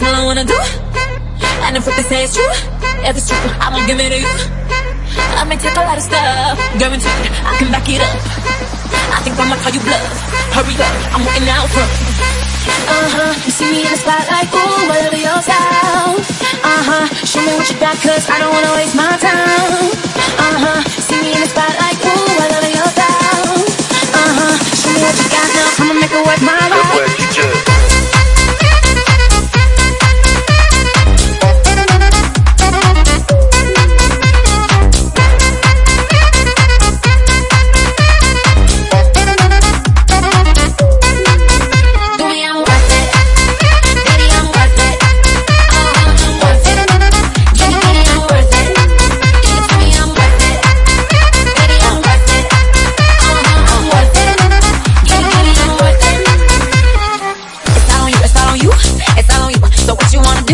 wanna do. And if what they say is true, if it's true, I'm gonna give it to you. I may take a lot of stuff, guaranteed I can back it up. I think I'ma call you bluff. Hurry up, I'm waiting out for. Uh huh, you see me in the spotlight, ooh, whatever your style. Uh huh, show me what you got, cause I don't wanna waste my time. you wanna be